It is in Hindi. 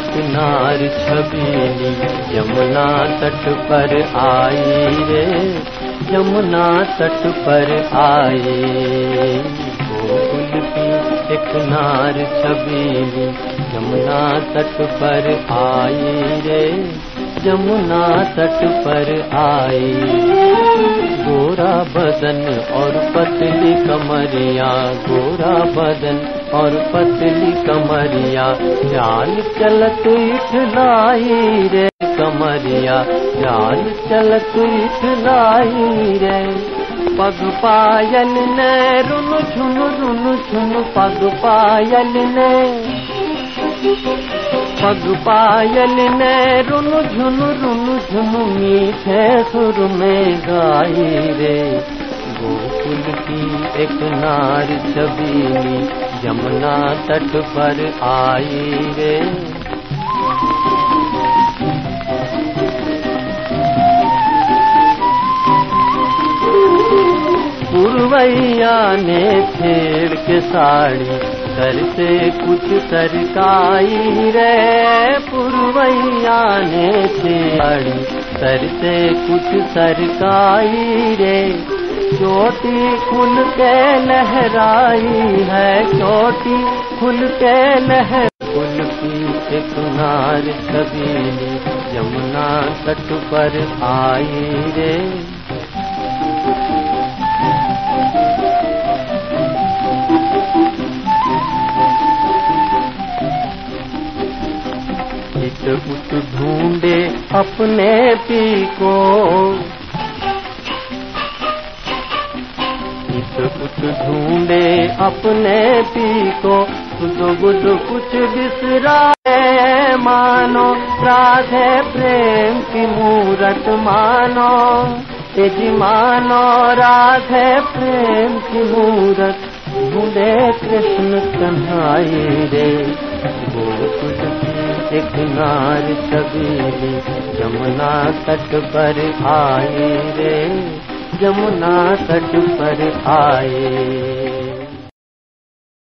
नार छबीली यमुना तट पर आई रे। यमुना तट पर आई, गोकुल की एक नार छबीली यमुना तट पर आई रे। यमुना तट पर आई। बदन और पतली कमरिया, गोरा बदन और पतली कमरिया। चाल चलत इठलाई रे कमरिया चाल चलत इठलाई रे। पग पायल ने रुन झुन रुन झुन पग पायल ने। पग पायल ने रुन झुन रुन झुन मीठे सुर में गाई रे। गोकुल की एक नार छबीली यमुना तट पर आई रे। पुरवैया ने छेड़ के साड़ी सर से कुछ सरकाई रे। पुरवैया ने छेड़ी सर से कुछ सरकाई रे। चोटी खुल के लहराई है चोटी खुल के लहर कुल की एक नार छबीली यमुना तट पर आई रे। उत ढूंढे अपने पी को उत ढूंढे अपने पी को बुध कुछ बिसराए, मानो राधे प्रेम की मूरत मानो। तेज़ी मानो राधे प्रेम की मूरत। ढूंढे कृष्ण कन्हाई रे। एक नार छबीली यमुना तट पर आई रे। यमुना तट पर आए।